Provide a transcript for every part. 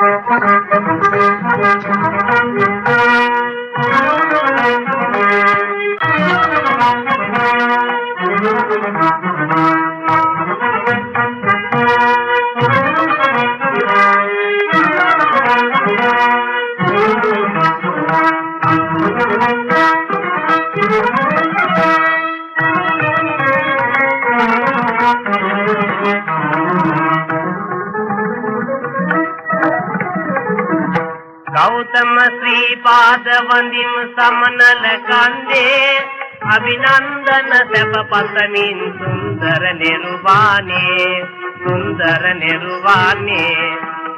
Thank you. Gautama ශ්‍රී පාද වඳිම සමනල කන්දේ අභිනන්දන සැප පතමින් සුන්දර නිර්වාණේ සුන්දර නිර්වාණේ.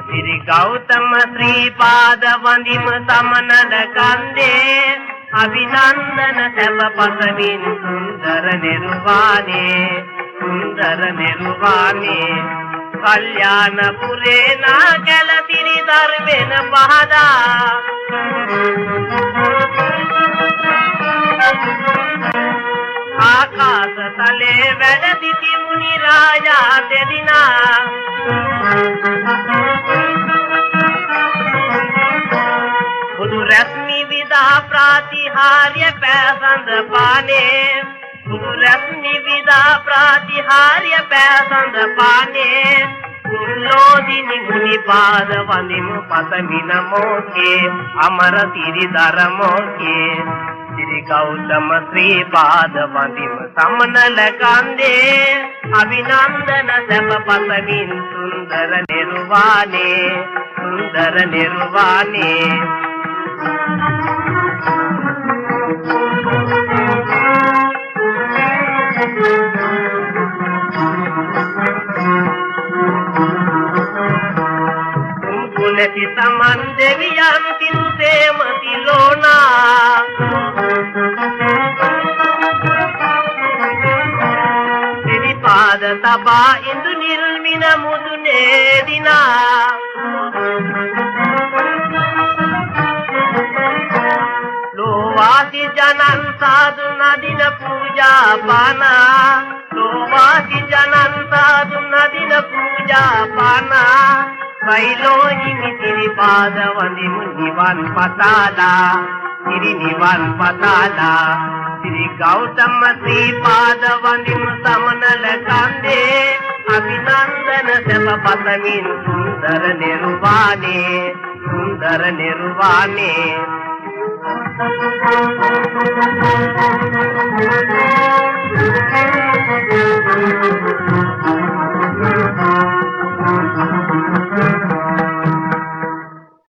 ශ්‍රී ගෞතම ශ්‍රී පාද වඳිම සමනල කන්දේ අභිනන්දන සැප පතමින් සුන්දර නිර්වාණේ සුන්දර නිර්වාණේ. කල්යාණ පුරේ නාගල පිරිදර් වෙන පහදා ආකාශ තලේ වැඩ සිටි මුනි රාජා දෙදිනා බුදු රශ්මි විදා ප්‍රාතිහාර්ය පෑසඳ පානේ බුදු රශ්මි විදා ප්‍රාතිහාර්ය පෑසඳ පානේ. කුල්ලෝදිනි මුනි පාද වඳිමු පතමින මෝකේ. අමර තිරිදර මෝකේ. ශ්‍රී ගෞතම ශ්‍රී පාද වඳිම සමනල කන්දේ අභිනන්දන සැප පතමින් සුන්දර නිර්වාණේ සුන්දර නිර්වාණේ කුලති සමන් දෙවියන් තිරුසේම තිලෝනා සිරිපාද තබා ඉඳු නිල්මින මුදුනේ දිනා. ලෝවාසි ජනන් සාදු නදින පූජා පානා. ලෝවාසි ජනන් සාදු නදින පූජා පානා. කයිලෝහිමි තිරිපාද වඳිමු නිවන් පතාලා. තිරි නිවන් පතාලා. ශ්‍රී ගෞතම ශ්‍රී පාද වඳිමු සමනල කන්දේ. අභිනන්දන සැප පතමින් සුන්දර නිර්වාණේ. සුන්දර නිර්වාණේ.